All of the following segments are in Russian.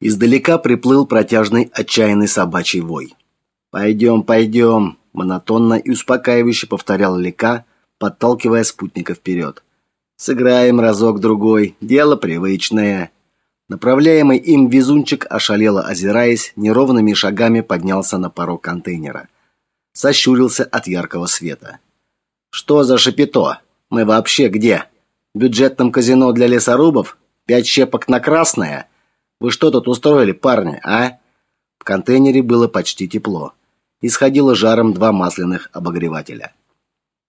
Издалека приплыл протяжный отчаянный собачий вой. «Пойдем, пойдем», – монотонно и успокаивающе повторял Лика, подталкивая спутника вперед. «Сыграем разок-другой, дело привычное». Направляемый им везунчик, ошалело озираясь, неровными шагами поднялся на порог контейнера. Сощурился от яркого света. «Что за шапито? Мы вообще где? В бюджетном казино для лесорубов? Пять щепок на красное? Вы что тут устроили, парни, а?» В контейнере было почти тепло. Исходило жаром два масляных обогревателя.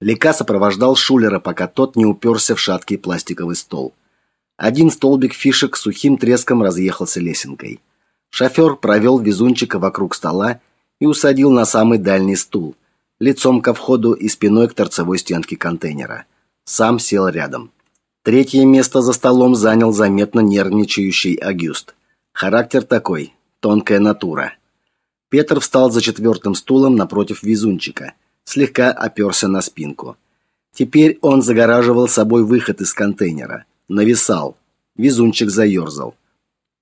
Лика сопровождал Шулера, пока тот не уперся в шаткий пластиковый стол. Один столбик фишек сухим треском разъехался лесенкой. Шофер провел везунчика вокруг стола и усадил на самый дальний стул, лицом ко входу и спиной к торцевой стенке контейнера. Сам сел рядом. Третье место за столом занял заметно нервничающий Агюст. Характер такой, тонкая натура. Петр встал за четвертым стулом напротив везунчика, слегка оперся на спинку. Теперь он загораживал собой выход из контейнера – нависал. Везунчик заерзал.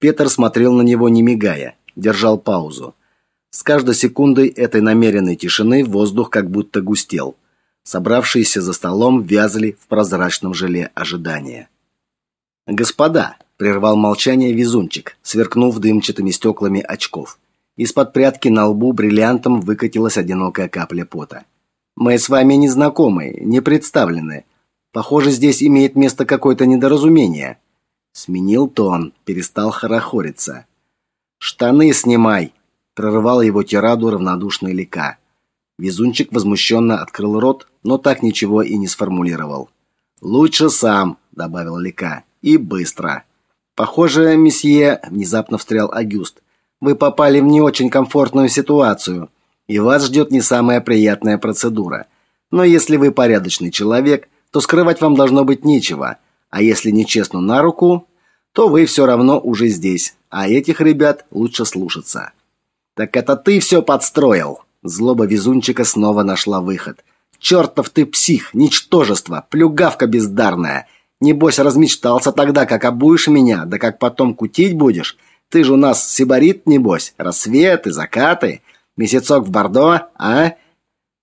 Петр смотрел на него не мигая, держал паузу. С каждой секундой этой намеренной тишины воздух как будто густел. Собравшиеся за столом вязли в прозрачном желе ожидания. "Господа", прервал молчание везунчик, сверкнув дымчатыми стеклами очков. Из-под прядки на лбу бриллиантом выкатилась одинокая капля пота. Мы с вами не знакомы, не представлены. Похоже, здесь имеет место какое-то недоразумение. Сменил тон, перестал хорохориться. Штаны снимай, прервал его тираду равнодушный Лика. Везунчик возмущенно открыл рот, но так ничего и не сформулировал. Лучше сам, добавил Лика. И быстро. Похоже, месье, внезапно встрял Агюст. Вы попали в не очень комфортную ситуацию, и вас ждет не самая приятная процедура. Но если вы порядочный человек, то скрывать вам должно быть нечего. А если нечестно на руку, то вы все равно уже здесь. А этих ребят лучше слушаться. Так это ты все подстроил. Злоба везунчика снова нашла выход. Чертов ты псих, ничтожество, плюгавка бездарная. Небось размечтался тогда, как обуешь меня, да как потом кутить будешь. Ты же у нас сибарит, небось, рассветы, закаты, месяцок в Бордо, а?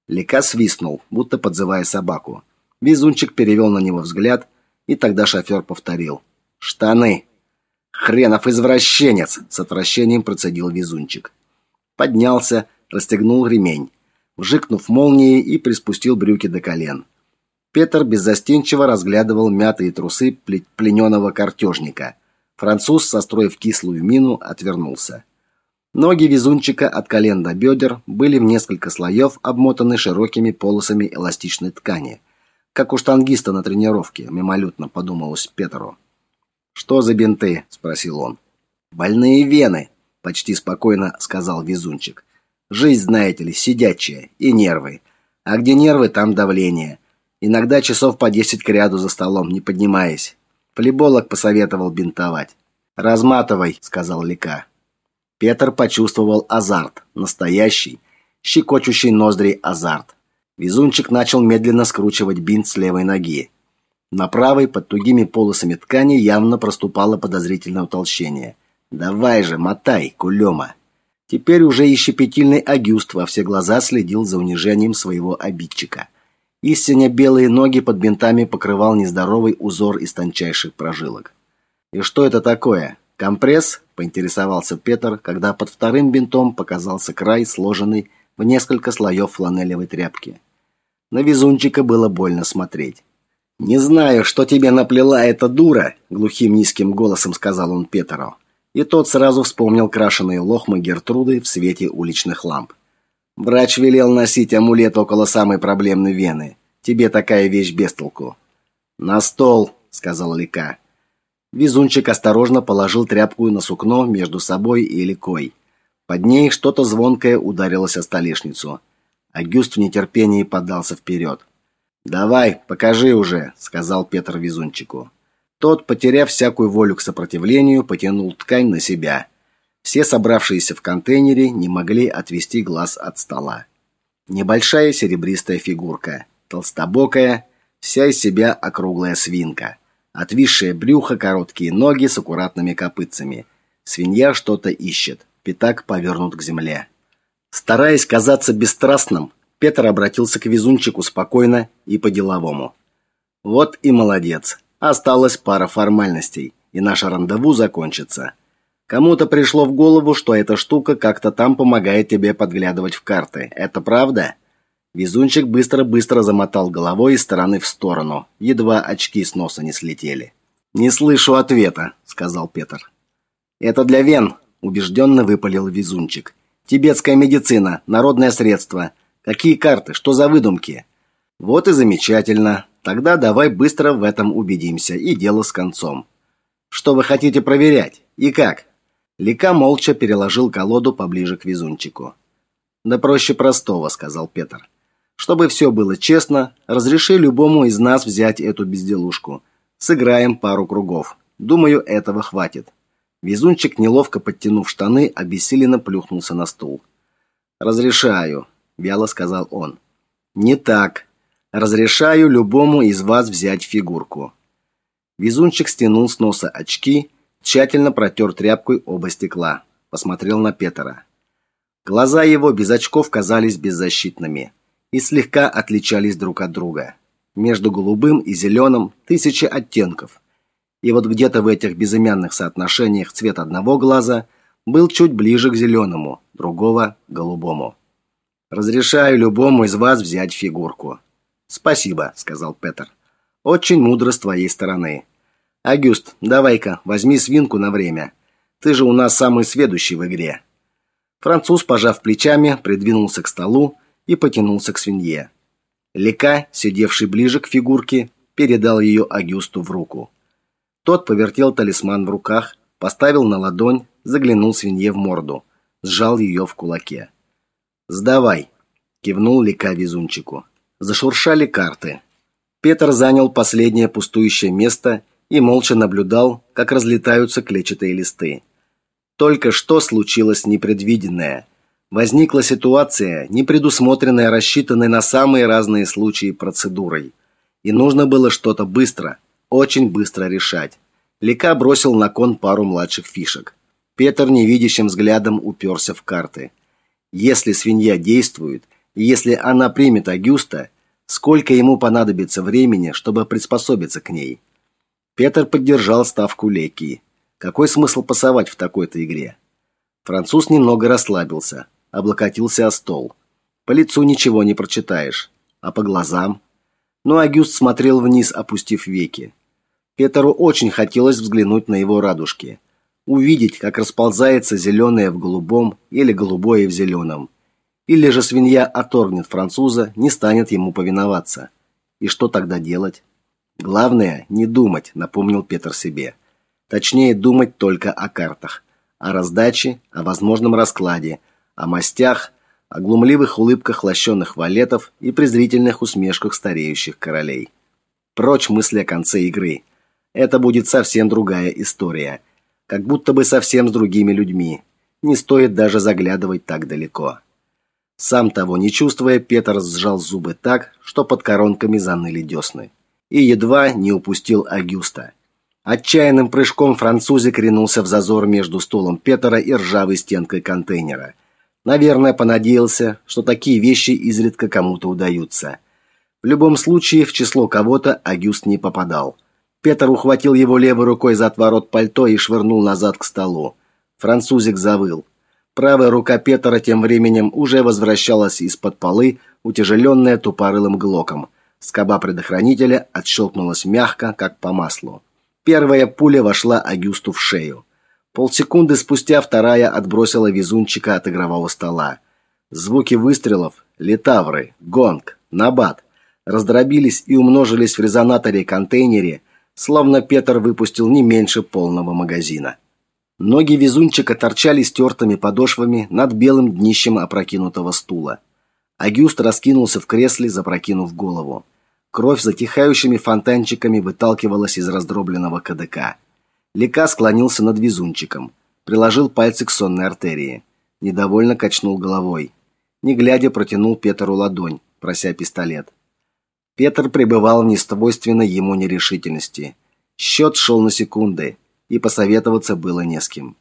Лика свистнул, будто подзывая собаку. Везунчик перевел на него взгляд, и тогда шофер повторил: "Штаны. Хренов извращенец", с отвращением процедил Везунчик. Поднялся, расстегнул ремень, вжикнув молнией и приспустил брюки до колен. Петр беззастенчиво разглядывал мятые трусы плененного картежника. Француз, состроив кислую мину, отвернулся. Ноги везунчика от колен до бедер были в несколько слоев обмотаны широкими полосами эластичной ткани – как у штангиста на тренировке, мимолетно подумалось Петру. Что за бинты? спросил он. Больные вены, почти спокойно сказал везунчик. Жизнь, знаете ли, сидячая и нервы. А где нервы, там давление. Иногда часов по десять к ряду за столом, не поднимаясь. Флеболог посоветовал бинтовать. Разматывай, сказал Лика. Петр почувствовал азарт, настоящий, щекочущий ноздри азарт. Везунчик начал медленно скручивать бинт с левой ноги. На правой под тугими полосами ткани явно проступало подозрительное утолщение. Давай же, мотай, кулема. Теперь уже и щепетильный Агюст во все глаза следил за унижением своего обидчика. Истинно белые ноги под бинтами покрывал нездоровый узор из тончайших прожилок. И что это такое? Компресс? поинтересовался Петр, когда под вторым бинтом показался край, сложенный в несколько слоев фланелевой тряпки. На везунчика было больно смотреть. Не знаю, что тебе наплела эта дура, глухим низким голосом сказал он Петру. И тот сразу вспомнил крашеные лохмы Гертруды в свете уличных ламп. Врач велел носить амулет около самой проблемной вены. Тебе такая вещь без толку. На стол, сказал Лика. Везунчик осторожно положил тряпку на сукно между собой и Ликой. Под ней что-то звонкое ударилось о столешницу. Агюст в нетерпении подался вперед. "Давай, покажи уже", сказал Петр Везунчику. Тот, потеряв всякую волю к сопротивлению, потянул ткань на себя. Все собравшиеся в контейнере не могли отвести глаз от стола. Небольшая серебристая фигурка, толстобокая, вся из себя округлая свинка, отвисшее брюхо, короткие ноги с аккуратными копытцами, Свинья что-то ищет. Пятак повернут к земле. Стараясь казаться бесстрастным, Петр обратился к везунчику спокойно и по-деловому. Вот и молодец. Осталась пара формальностей, и наше рандеву закончится. Кому-то пришло в голову, что эта штука как-то там помогает тебе подглядывать в карты. Это правда? Везунчик быстро-быстро замотал головой из стороны в сторону, едва очки с носа не слетели. Не слышу ответа, сказал Петр. Это для вен, убежденно выпалил Везунчик. Тибетская медицина, народное средство. Какие карты? Что за выдумки? Вот и замечательно. Тогда давай быстро в этом убедимся и дело с концом. Что вы хотите проверять? И как? Лика молча переложил колоду поближе к везунчику. Да проще простого, сказал Петр. Чтобы все было честно, разреши любому из нас взять эту безделушку. Сыграем пару кругов. Думаю, этого хватит. Везунчик, неловко подтянув штаны, обессиленно плюхнулся на стул. "Разрешаю", вяло сказал он. "Не так. Разрешаю любому из вас взять фигурку". Везунчик стянул с носа очки, тщательно протер тряпкой оба стекла, посмотрел на Петра. Глаза его без очков казались беззащитными и слегка отличались друг от друга. Между голубым и зеленым тысячи оттенков. И вот где-то в этих безымянных соотношениях цвет одного глаза был чуть ближе к зеленому, другого голубому. Разрешаю любому из вас взять фигурку. Спасибо, сказал Петр. Очень мудро с твоей стороны. Агюст, давай-ка, возьми свинку на время. Ты же у нас самый сведущий в игре. Француз, пожав плечами, придвинулся к столу и потянулся к свинье. Лека, сидевший ближе к фигурке, передал ее Агюсту в руку. Тот повертел талисман в руках, поставил на ладонь, заглянул свинье в морду, сжал ее в кулаке. "Сдавай", кивнул Лека везунчику. Зашуршали карты. Петр занял последнее пустующее место и молча наблюдал, как разлетаются клетчатые листы. Только что случилось непредвиденное. Возникла ситуация, не предусмотренная, рассчитанной на самые разные случаи процедурой. И нужно было что-то быстро, очень быстро решать. Лика бросил на кон пару младших фишек. Петр невидящим взглядом уперся в карты. Если свинья действует, если она примет Агюста, сколько ему понадобится времени, чтобы приспособиться к ней? Петр поддержал ставку Леки. Какой смысл пасовать в такой-то игре? Француз немного расслабился, облокотился о стол. По лицу ничего не прочитаешь, а по глазам? Но Агюст смотрел вниз, опустив веки. Петру очень хотелось взглянуть на его радужки, увидеть, как расползается зеленое в голубом или голубое в зеленом. Или же свинья оторгнет француза, не станет ему повиноваться. И что тогда делать? Главное не думать, напомнил Петр себе. Точнее, думать только о картах, о раздаче, о возможном раскладе, о мастях, о глумливых улыбках лощеных валетов и презрительных усмешках стареющих королей. Прочь мысли о конце игры. Это будет совсем другая история, как будто бы совсем с другими людьми. Не стоит даже заглядывать так далеко. Сам того не чувствуя, Петр сжал зубы так, что под коронками заныли десны и едва не упустил Агюста. Отчаянным прыжком французик ринулся в зазор между стулом Петра и ржавой стенкой контейнера. Наверное, понадеялся, что такие вещи изредка кому-то удаются. В любом случае, в число кого-то Агюст не попадал. Петр ухватил его левой рукой за отворот пальто и швырнул назад к столу. Французик завыл. Правая рука Петра тем временем уже возвращалась из-под полы, утяжеленная тупорылым глоком – Скоба предохранителя отщелкнулась мягко, как по маслу. Первая пуля вошла Агюсту в шею. Полсекунды спустя вторая отбросила везунчика от игрового стола. Звуки выстрелов, литавры, гонг, набат раздробились и умножились в резонаторе-контейнере, словно Петр выпустил не меньше полного магазина. Ноги везунчика торчали стертыми подошвами над белым днищем опрокинутого стула. Агюст раскинулся в кресле, запрокинув голову. Кровь затихающими фонтанчиками выталкивалась из раздробленного КДК. Лика склонился над везунчиком, приложил пальцы к сонной артерии, недовольно качнул головой. Не глядя, протянул Петру ладонь, прося пистолет. Петр пребывал в несвойственной ему нерешительности. Счет шел на секунды, и посоветоваться было не с кем.